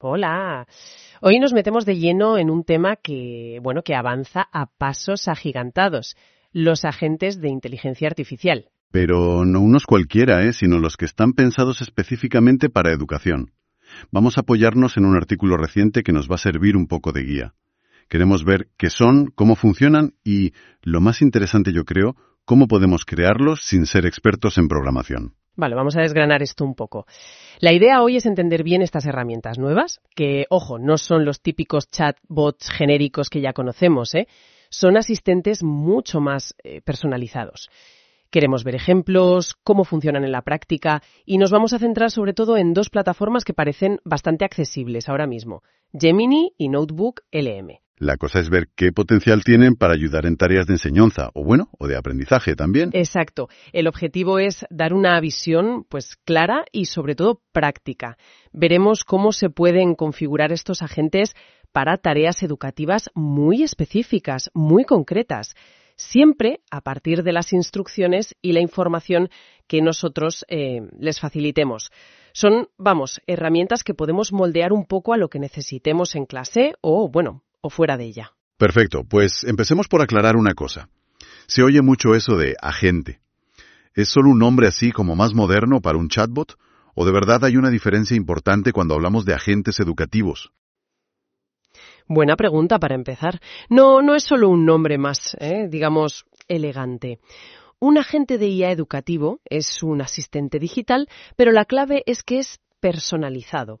Hola. Hoy nos metemos de lleno en un tema que, bueno, que avanza a pasos agigantados. Los agentes de inteligencia artificial. Pero no unos cualquiera, ¿eh? sino los que están pensados específicamente para educación. Vamos a apoyarnos en un artículo reciente que nos va a servir un poco de guía. Queremos ver qué son, cómo funcionan y, lo más interesante yo creo, cómo podemos crearlos sin ser expertos en programación. Vale, vamos a desgranar esto un poco. La idea hoy es entender bien estas herramientas nuevas, que, ojo, no son los típicos chatbots genéricos que ya conocemos, ¿eh? Son asistentes mucho más eh, personalizados. Queremos ver ejemplos, cómo funcionan en la práctica y nos vamos a centrar sobre todo en dos plataformas que parecen bastante accesibles ahora mismo, Gemini y Notebook LM. La cosa es ver qué potencial tienen para ayudar en tareas de enseñanza, o bueno, o de aprendizaje también. Exacto. El objetivo es dar una visión, pues, clara y sobre todo práctica. Veremos cómo se pueden configurar estos agentes para tareas educativas muy específicas, muy concretas, siempre a partir de las instrucciones y la información que nosotros eh, les facilitemos. Son, vamos, herramientas que podemos moldear un poco a lo que necesitemos en clase o, bueno, o fuera de ella. Perfecto, pues empecemos por aclarar una cosa. Se oye mucho eso de agente. ¿Es solo un nombre así como más moderno para un chatbot? ¿O de verdad hay una diferencia importante cuando hablamos de agentes educativos? Buena pregunta para empezar. No, no es solo un nombre más, ¿eh? digamos, elegante. Un agente de IA educativo es un asistente digital, pero la clave es que es personalizado.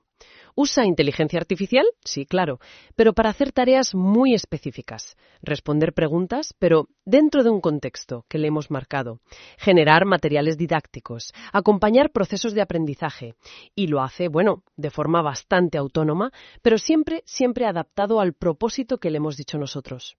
Usa inteligencia artificial, sí, claro, pero para hacer tareas muy específicas. Responder preguntas, pero dentro de un contexto que le hemos marcado. Generar materiales didácticos, acompañar procesos de aprendizaje. Y lo hace, bueno, de forma bastante autónoma, pero siempre, siempre adaptado al propósito que le hemos dicho nosotros.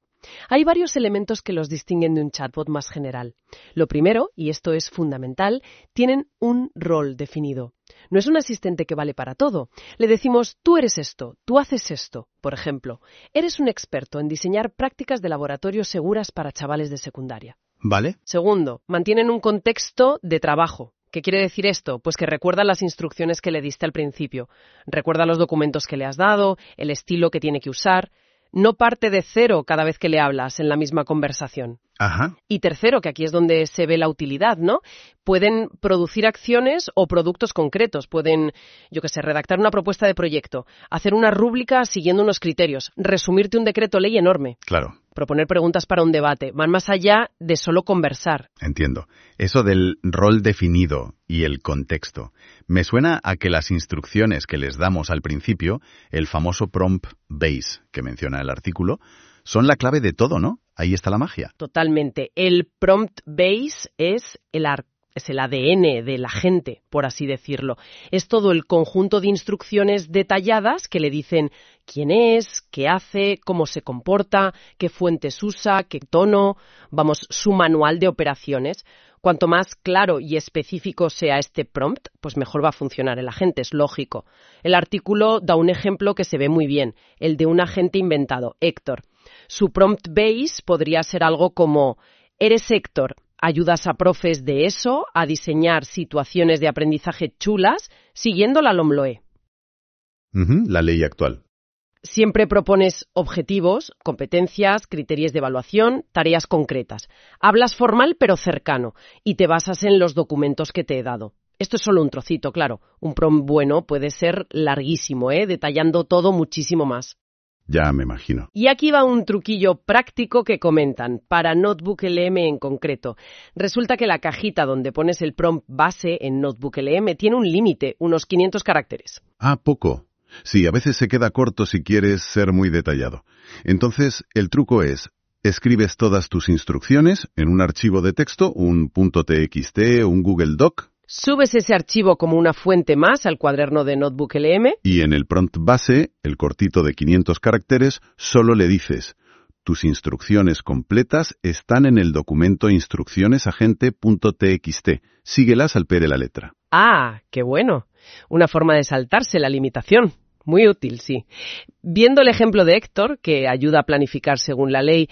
Hay varios elementos que los distinguen de un chatbot más general. Lo primero, y esto es fundamental, tienen un rol definido. No es un asistente que vale para todo. Le decimos, tú eres esto, tú haces esto. Por ejemplo, eres un experto en diseñar prácticas de laboratorio seguras para chavales de secundaria. ¿Vale? Segundo, mantienen un contexto de trabajo. ¿Qué quiere decir esto? Pues que recuerda las instrucciones que le diste al principio. Recuerda los documentos que le has dado, el estilo que tiene que usar no parte de cero cada vez que le hablas en la misma conversación. Ajá. Y tercero, que aquí es donde se ve la utilidad, ¿no? Pueden producir acciones o productos concretos. Pueden, yo qué sé, redactar una propuesta de proyecto, hacer una rúbrica siguiendo unos criterios, resumirte un decreto ley enorme. Claro. Proponer preguntas para un debate. Van más allá de solo conversar. Entiendo. Eso del rol definido y el contexto. Me suena a que las instrucciones que les damos al principio, el famoso prompt base que menciona el artículo, son la clave de todo, ¿no? Ahí está la magia. Totalmente. El prompt base es el es el ADN de la gente, por así decirlo. Es todo el conjunto de instrucciones detalladas que le dicen quién es, qué hace, cómo se comporta, qué fuentes usa, qué tono, vamos, su manual de operaciones. Cuanto más claro y específico sea este prompt, pues mejor va a funcionar el agente, es lógico. El artículo da un ejemplo que se ve muy bien, el de un agente inventado, Héctor. Su prompt base podría ser algo como Eres Héctor, ayudas a profes de eso a diseñar situaciones de aprendizaje chulas siguiendo la LOMLOE. la ley actual. Siempre propones objetivos, competencias, criterios de evaluación, tareas concretas. Hablas formal pero cercano y te basas en los documentos que te he dado. Esto es solo un trocito, claro. Un prom bueno puede ser larguísimo, ¿eh? detallando todo muchísimo más. Ya me imagino. Y aquí va un truquillo práctico que comentan, para Notebook LM en concreto. Resulta que la cajita donde pones el prompt base en Notebook LM tiene un límite, unos 500 caracteres. Ah, poco. Sí, a veces se queda corto si quieres ser muy detallado. Entonces, el truco es, escribes todas tus instrucciones en un archivo de texto, un .txt un Google Doc. Subes ese archivo como una fuente más al cuaderno de Notebook LM. Y en el prompt base, el cortito de 500 caracteres, solo le dices, tus instrucciones completas están en el documento instruccionesagente.txt. Síguelas al pie de la letra. Ah, qué bueno. Una forma de saltarse la limitación. Muy útil, sí. Viendo el ejemplo de Héctor, que ayuda a planificar según la ley,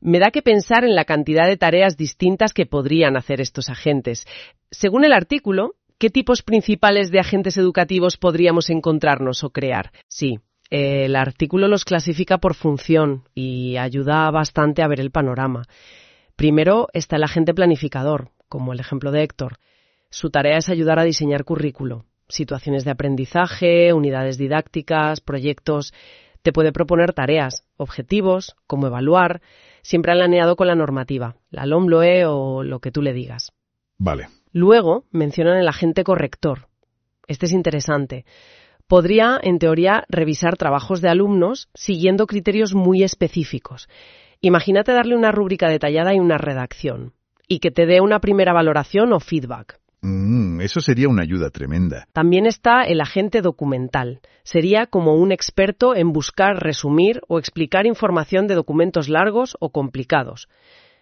me da que pensar en la cantidad de tareas distintas que podrían hacer estos agentes. Según el artículo, ¿qué tipos principales de agentes educativos podríamos encontrarnos o crear? Sí, el artículo los clasifica por función y ayuda bastante a ver el panorama. Primero está el agente planificador, como el ejemplo de Héctor. Su tarea es ayudar a diseñar currículo, situaciones de aprendizaje, unidades didácticas, proyectos. Te puede proponer tareas, objetivos, cómo evaluar, siempre alineado con la normativa, la LOMLOE o lo que tú le digas. Vale. Luego mencionan el agente corrector. Este es interesante. Podría, en teoría, revisar trabajos de alumnos siguiendo criterios muy específicos. Imagínate darle una rúbrica detallada y una redacción, y que te dé una primera valoración o feedback. Mm, eso sería una ayuda tremenda. También está el agente documental. Sería como un experto en buscar, resumir o explicar información de documentos largos o complicados.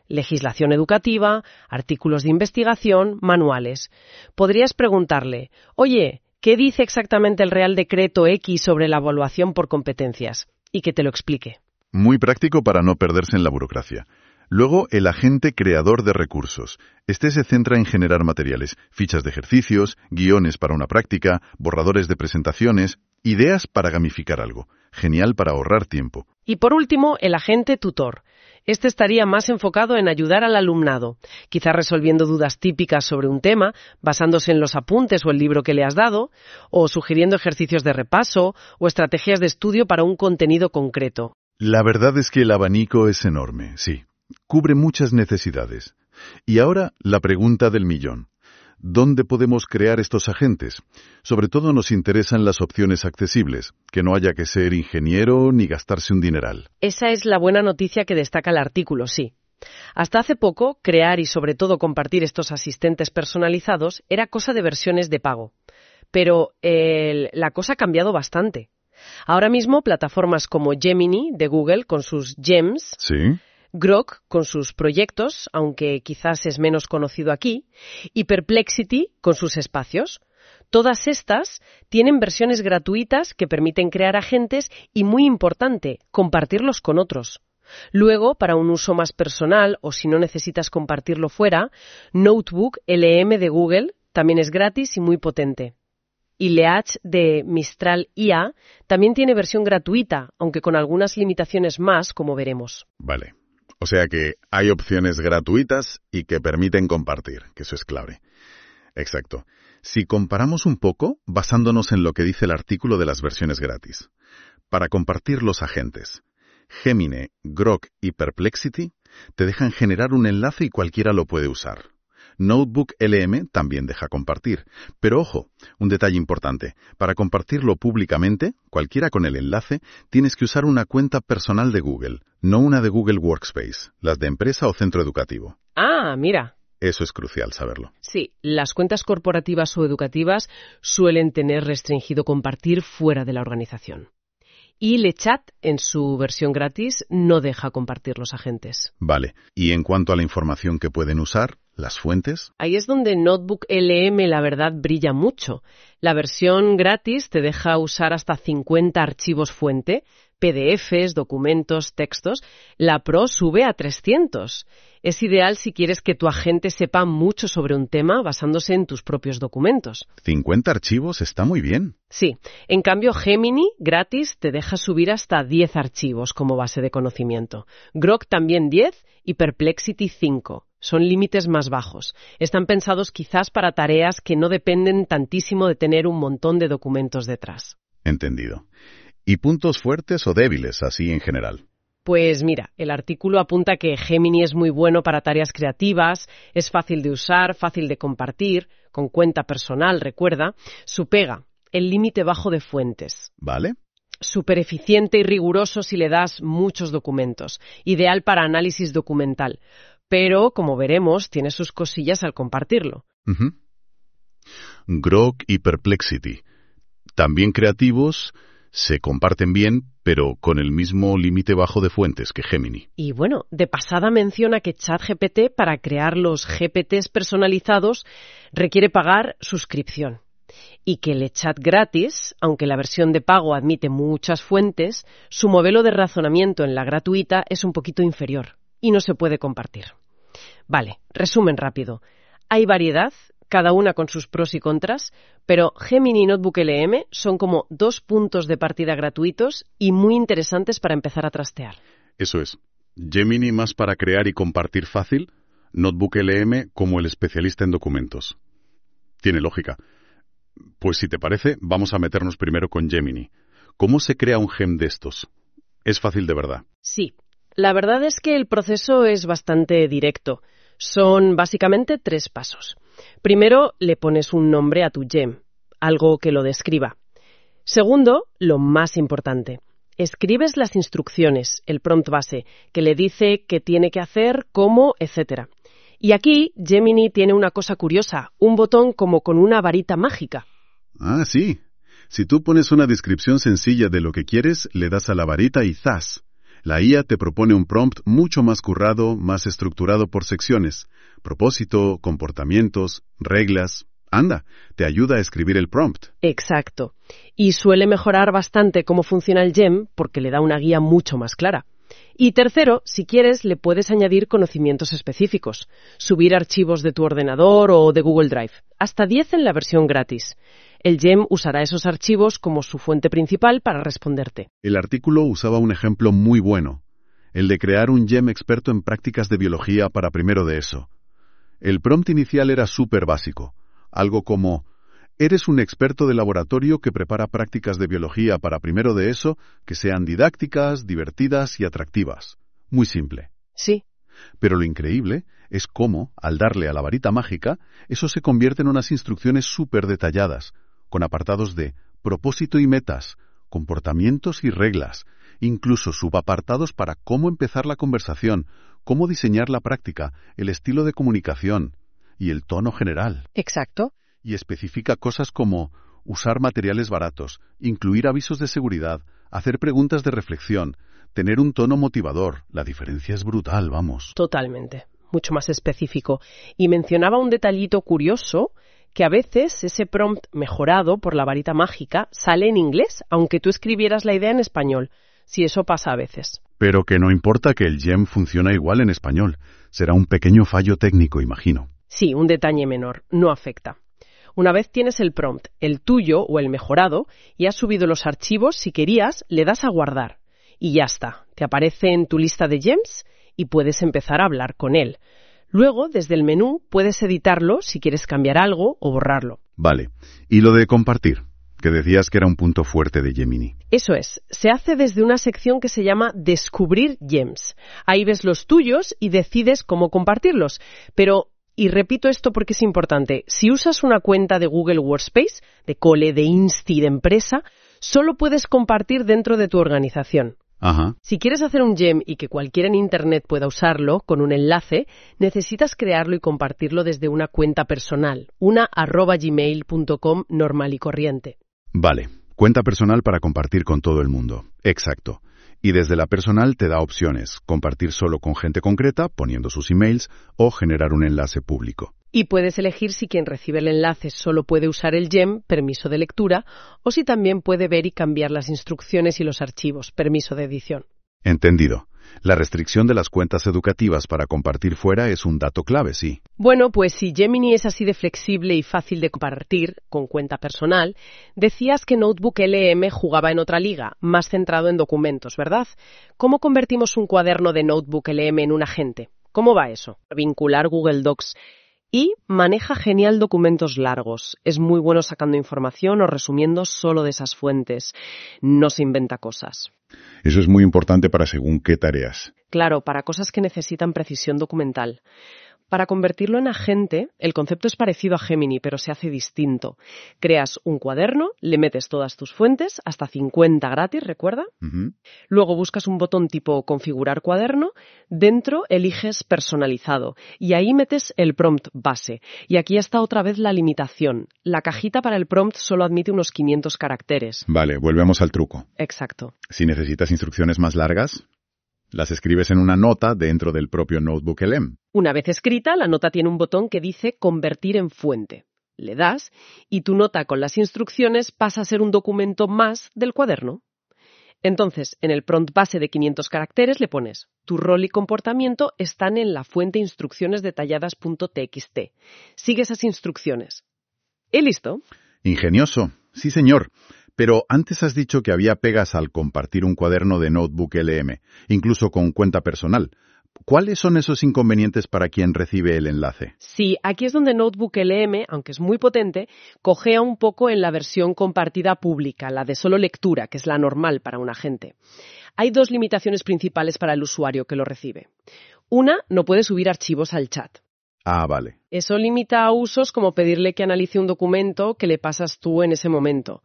Legislación educativa, artículos de investigación, manuales. Podrías preguntarle, oye, ¿qué dice exactamente el Real Decreto X sobre la evaluación por competencias? Y que te lo explique. Muy práctico para no perderse en la burocracia. Luego, el agente creador de recursos. Este se centra en generar materiales, fichas de ejercicios, guiones para una práctica, borradores de presentaciones, ideas para gamificar algo. Genial para ahorrar tiempo. Y por último, el agente tutor. Este estaría más enfocado en ayudar al alumnado, quizá resolviendo dudas típicas sobre un tema, basándose en los apuntes o el libro que le has dado, o sugiriendo ejercicios de repaso o estrategias de estudio para un contenido concreto. La verdad es que el abanico es enorme, sí cubre muchas necesidades. Y ahora la pregunta del millón. ¿Dónde podemos crear estos agentes? Sobre todo nos interesan las opciones accesibles, que no haya que ser ingeniero ni gastarse un dineral. Esa es la buena noticia que destaca el artículo, sí. Hasta hace poco, crear y sobre todo compartir estos asistentes personalizados era cosa de versiones de pago. Pero la cosa ha cambiado bastante. Ahora mismo, plataformas como Gemini de Google, con sus Gems, ¿Sí? Grok con sus proyectos, aunque quizás es menos conocido aquí, y Perplexity con sus espacios. Todas estas tienen versiones gratuitas que permiten crear agentes y, muy importante, compartirlos con otros. Luego, para un uso más personal o si no necesitas compartirlo fuera, Notebook LM de Google también es gratis y muy potente. Y Leach de Mistral IA también tiene versión gratuita, aunque con algunas limitaciones más, como veremos. Vale. O sea que hay opciones gratuitas y que permiten compartir, que eso es clave. Exacto. Si comparamos un poco, basándonos en lo que dice el artículo de las versiones gratis. Para compartir los agentes, Gemini, Grok y Perplexity te dejan generar un enlace y cualquiera lo puede usar. Notebook LM también deja compartir. Pero ojo, un detalle importante. Para compartirlo públicamente, cualquiera con el enlace, tienes que usar una cuenta personal de Google, no una de Google Workspace, las de empresa o centro educativo. Ah, mira. Eso es crucial saberlo. Sí, las cuentas corporativas o educativas suelen tener restringido compartir fuera de la organización. Y LeChat, en su versión gratis, no deja compartir los agentes. Vale. Y en cuanto a la información que pueden usar, las fuentes. Ahí es donde Notebook LM la verdad brilla mucho. La versión gratis te deja usar hasta 50 archivos fuente, PDFs, documentos, textos. La Pro sube a 300. Es ideal si quieres que tu agente sepa mucho sobre un tema basándose en tus propios documentos. 50 archivos está muy bien. Sí. En cambio, Gemini, gratis, te deja subir hasta 10 archivos como base de conocimiento. Grok también 10 y Perplexity 5. Son límites más bajos. Están pensados quizás para tareas que no dependen tantísimo de tener un montón de documentos detrás. Entendido. ¿Y puntos fuertes o débiles, así en general? Pues mira, el artículo apunta que Gemini es muy bueno para tareas creativas, es fácil de usar, fácil de compartir, con cuenta personal, recuerda. Su pega, el límite bajo de fuentes. ¿Vale? Súper eficiente y riguroso si le das muchos documentos. Ideal para análisis documental. Pero, como veremos, tiene sus cosillas al compartirlo. Grok y Perplexity. También creativos, se comparten bien, pero con el mismo límite bajo de fuentes que Gemini. Y bueno, de pasada menciona que ChatGPT, para crear los GPTs personalizados, requiere pagar suscripción. Y que el chat gratis, aunque la versión de pago admite muchas fuentes, su modelo de razonamiento en la gratuita es un poquito inferior y no se puede compartir. Vale, resumen rápido. Hay variedad, cada una con sus pros y contras, pero Gemini y Notebook LM son como dos puntos de partida gratuitos y muy interesantes para empezar a trastear. Eso es. Gemini más para crear y compartir fácil, Notebook LM como el especialista en documentos. Tiene lógica. Pues si te parece, vamos a meternos primero con Gemini. ¿Cómo se crea un gem de estos? Es fácil de verdad. Sí. La verdad es que el proceso es bastante directo. Son básicamente tres pasos. Primero, le pones un nombre a tu gem, algo que lo describa. Segundo, lo más importante, escribes las instrucciones, el prompt base, que le dice qué tiene que hacer, cómo, etc. Y aquí Gemini tiene una cosa curiosa, un botón como con una varita mágica. Ah, sí. Si tú pones una descripción sencilla de lo que quieres, le das a la varita y ¡zas! La IA te propone un prompt mucho más currado, más estructurado por secciones. Propósito, comportamientos, reglas. Anda, te ayuda a escribir el prompt. Exacto. Y suele mejorar bastante cómo funciona el GEM porque le da una guía mucho más clara. Y tercero, si quieres, le puedes añadir conocimientos específicos, subir archivos de tu ordenador o de Google Drive, hasta 10 en la versión gratis. El GEM usará esos archivos como su fuente principal para responderte. El artículo usaba un ejemplo muy bueno, el de crear un GEM experto en prácticas de biología para primero de eso. El prompt inicial era súper básico, algo como Eres un experto de laboratorio que prepara prácticas de biología para primero de eso que sean didácticas, divertidas y atractivas. Muy simple. Sí. Pero lo increíble es cómo, al darle a la varita mágica, eso se convierte en unas instrucciones súper detalladas, con apartados de propósito y metas, comportamientos y reglas, incluso subapartados para cómo empezar la conversación, cómo diseñar la práctica, el estilo de comunicación y el tono general. Exacto. Y especifica cosas como usar materiales baratos, incluir avisos de seguridad, hacer preguntas de reflexión, tener un tono motivador. La diferencia es brutal, vamos. Totalmente. Mucho más específico. Y mencionaba un detallito curioso que a veces ese prompt mejorado por la varita mágica sale en inglés, aunque tú escribieras la idea en español. Si eso pasa a veces. Pero que no importa que el gem funciona igual en español. Será un pequeño fallo técnico, imagino. Sí, un detalle menor. No afecta. Una vez tienes el prompt, el tuyo o el mejorado, y has subido los archivos, si querías, le das a guardar. Y ya está. Te aparece en tu lista de gems y puedes empezar a hablar con él. Luego, desde el menú, puedes editarlo si quieres cambiar algo o borrarlo. Vale. ¿Y lo de compartir? Que decías que era un punto fuerte de Gemini. Eso es. Se hace desde una sección que se llama Descubrir Gems. Ahí ves los tuyos y decides cómo compartirlos. Pero y repito esto porque es importante, si usas una cuenta de Google Workspace, de cole, de Insti, de empresa, solo puedes compartir dentro de tu organización. Si quieres hacer un gem y que cualquiera en Internet pueda usarlo con un enlace, necesitas crearlo y compartirlo desde una cuenta personal, una arroba gmail.com normal y corriente. Vale, cuenta personal para compartir con todo el mundo. Exacto. Y desde la personal te da opciones, compartir solo con gente concreta, poniendo sus emails, o generar un enlace público. Y puedes elegir si quien recibe el enlace solo puede usar el GEM, permiso de lectura, o si también puede ver y cambiar las instrucciones y los archivos, permiso de edición. Entendido. La restricción de las cuentas educativas para compartir fuera es un dato clave, sí. Bueno, pues si Gemini es así de flexible y fácil de compartir con cuenta personal, decías que Notebook LM jugaba en otra liga, más centrado en documentos, ¿verdad? ¿Cómo convertimos un cuaderno de Notebook LM en un agente? ¿Cómo va eso? Vincular Google Docs y maneja genial documentos largos. Es muy bueno sacando información o resumiendo solo de esas fuentes. No se inventa cosas. Eso es muy importante para según qué tareas. Claro, para cosas que necesitan precisión documental. Para convertirlo en agente, el concepto es parecido a Gemini, pero se hace distinto. Creas un cuaderno, le metes todas tus fuentes, hasta 50 gratis, recuerda. Luego buscas un botón tipo configurar cuaderno, dentro eliges personalizado y ahí metes el prompt base. Y aquí está otra vez la limitación. La cajita para el prompt solo admite unos 500 caracteres. Vale, volvemos al truco. Exacto. Si necesitas instrucciones más largas, las escribes en una nota dentro del propio Notebook LM. Una vez escrita, la nota tiene un botón que dice Convertir en fuente. Le das y tu nota con las instrucciones pasa a ser un documento más del cuaderno. Entonces, en el prompt base de 500 caracteres le pones tu rol y comportamiento están en la fuente instrucciones detalladas.txt. Sigue esas instrucciones. ¿Y listo? Ingenioso. Sí, señor. Pero antes has dicho que había pegas al compartir un cuaderno de Notebook LM, incluso con cuenta personal. ¿Cuáles son esos inconvenientes para quien recibe el enlace? Sí, aquí es donde Notebook LM, aunque es muy potente, cojea un poco en la versión compartida pública, la de solo lectura, que es la normal para un agente. Hay dos limitaciones principales para el usuario que lo recibe. Una, no puede subir archivos al chat. Ah, vale. Eso limita a usos como pedirle que analice un documento que le pasas tú en ese momento.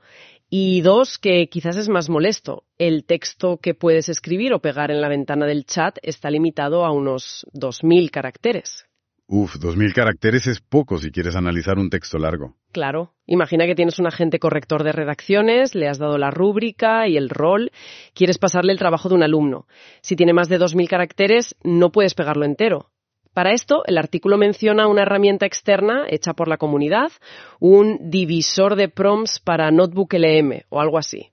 Y dos, que quizás es más molesto. El texto que puedes escribir o pegar en la ventana del chat está limitado a unos 2.000 caracteres. Uf, 2.000 caracteres es poco si quieres analizar un texto largo. Claro. Imagina que tienes un agente corrector de redacciones, le has dado la rúbrica y el rol, quieres pasarle el trabajo de un alumno. Si tiene más de 2.000 caracteres, no puedes pegarlo entero. Para esto, el artículo menciona una herramienta externa hecha por la comunidad, un divisor de prompts para Notebook LM o algo así.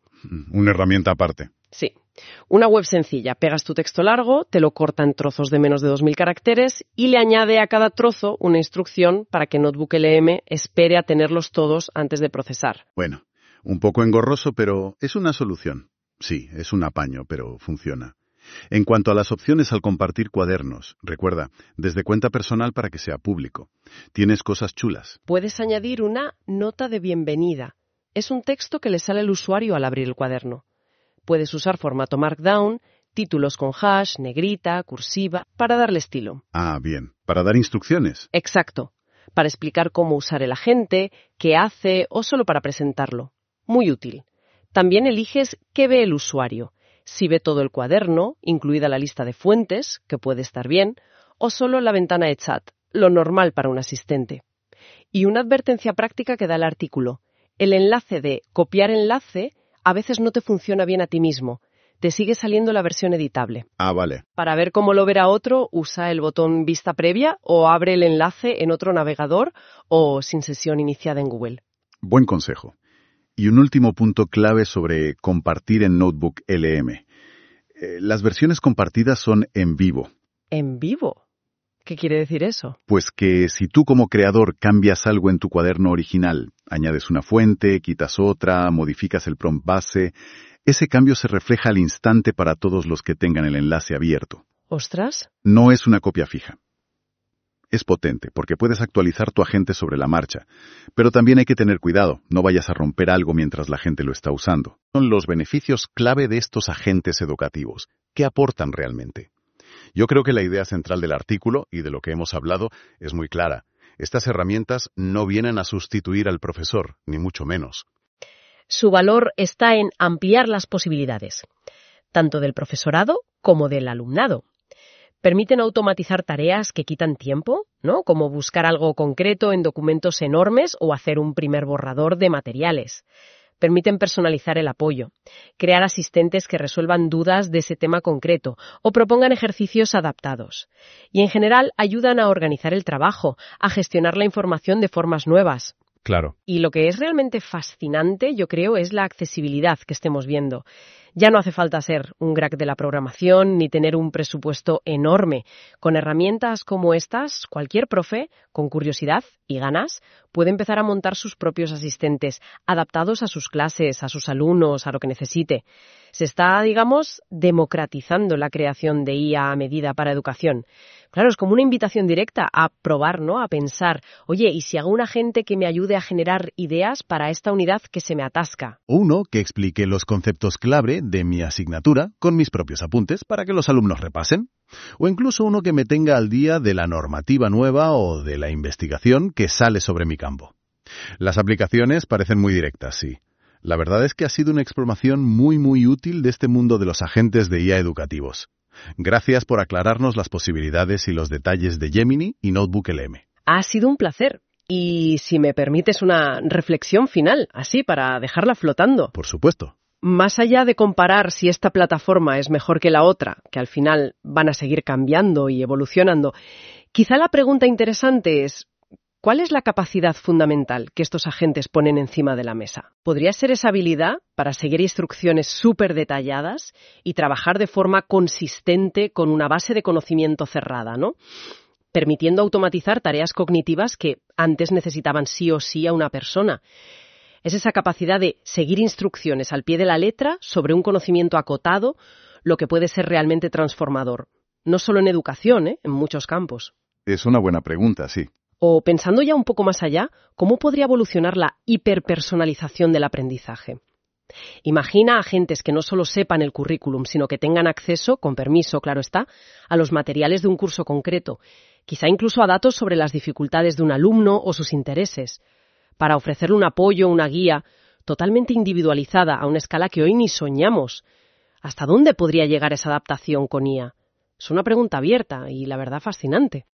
Una herramienta aparte. Sí. Una web sencilla. Pegas tu texto largo, te lo corta en trozos de menos de 2.000 caracteres y le añade a cada trozo una instrucción para que Notebook LM espere a tenerlos todos antes de procesar. Bueno, un poco engorroso, pero es una solución. Sí, es un apaño, pero funciona. En cuanto a las opciones al compartir cuadernos, recuerda, desde cuenta personal para que sea público. Tienes cosas chulas. Puedes añadir una nota de bienvenida. Es un texto que le sale al usuario al abrir el cuaderno. Puedes usar formato Markdown, títulos con hash, negrita, cursiva, para darle estilo. Ah, bien. Para dar instrucciones. Exacto. Para explicar cómo usar el agente, qué hace o solo para presentarlo. Muy útil. También eliges qué ve el usuario si ve todo el cuaderno, incluida la lista de fuentes, que puede estar bien, o solo la ventana de chat, lo normal para un asistente. Y una advertencia práctica que da el artículo. El enlace de copiar enlace a veces no te funciona bien a ti mismo. Te sigue saliendo la versión editable. Ah, vale. Para ver cómo lo verá otro, usa el botón vista previa o abre el enlace en otro navegador o sin sesión iniciada en Google. Buen consejo. Y un último punto clave sobre compartir en Notebook LM. Eh, las versiones compartidas son en vivo. ¿En vivo? ¿Qué quiere decir eso? Pues que si tú como creador cambias algo en tu cuaderno original, añades una fuente, quitas otra, modificas el prompt base, ese cambio se refleja al instante para todos los que tengan el enlace abierto. ¿Ostras? No es una copia fija es potente porque puedes actualizar tu agente sobre la marcha, pero también hay que tener cuidado, no vayas a romper algo mientras la gente lo está usando. Son los beneficios clave de estos agentes educativos. ¿Qué aportan realmente? Yo creo que la idea central del artículo y de lo que hemos hablado es muy clara. Estas herramientas no vienen a sustituir al profesor, ni mucho menos. Su valor está en ampliar las posibilidades, tanto del profesorado como del alumnado permiten automatizar tareas que quitan tiempo, ¿no? Como buscar algo concreto en documentos enormes o hacer un primer borrador de materiales. Permiten personalizar el apoyo, crear asistentes que resuelvan dudas de ese tema concreto o propongan ejercicios adaptados. Y en general ayudan a organizar el trabajo, a gestionar la información de formas nuevas. Claro. Y lo que es realmente fascinante, yo creo, es la accesibilidad que estemos viendo. Ya no hace falta ser un crack de la programación ni tener un presupuesto enorme. Con herramientas como estas, cualquier profe, con curiosidad y ganas, puede empezar a montar sus propios asistentes, adaptados a sus clases, a sus alumnos, a lo que necesite. Se está, digamos, democratizando la creación de IA a medida para educación. Claro, es como una invitación directa a probar, ¿no? A pensar, oye, ¿y si hago un agente que me ayude a generar ideas para esta unidad que se me atasca? Uno que explique los conceptos clave de mi asignatura con mis propios apuntes para que los alumnos repasen. O incluso uno que me tenga al día de la normativa nueva o de la investigación que sale sobre mi campo. Las aplicaciones parecen muy directas, sí. La verdad es que ha sido una exploración muy muy útil de este mundo de los agentes de IA educativos. Gracias por aclararnos las posibilidades y los detalles de Gemini y Notebook LM. Ha sido un placer. Y si me permites una reflexión final, así, para dejarla flotando. Por supuesto. Más allá de comparar si esta plataforma es mejor que la otra, que al final van a seguir cambiando y evolucionando, quizá la pregunta interesante es ¿Cuál es la capacidad fundamental que estos agentes ponen encima de la mesa? ¿Podría ser esa habilidad para seguir instrucciones súper detalladas y trabajar de forma consistente con una base de conocimiento cerrada, ¿no? Permitiendo automatizar tareas cognitivas que antes necesitaban sí o sí a una persona. Es esa capacidad de seguir instrucciones al pie de la letra sobre un conocimiento acotado, lo que puede ser realmente transformador. No solo en educación, ¿eh? en muchos campos. Es una buena pregunta, sí. O pensando ya un poco más allá, ¿cómo podría evolucionar la hiperpersonalización del aprendizaje? Imagina a agentes que no solo sepan el currículum, sino que tengan acceso, con permiso, claro está, a los materiales de un curso concreto, quizá incluso a datos sobre las dificultades de un alumno o sus intereses, para ofrecerle un apoyo, una guía totalmente individualizada a una escala que hoy ni soñamos. ¿Hasta dónde podría llegar esa adaptación con IA? Es una pregunta abierta y la verdad fascinante.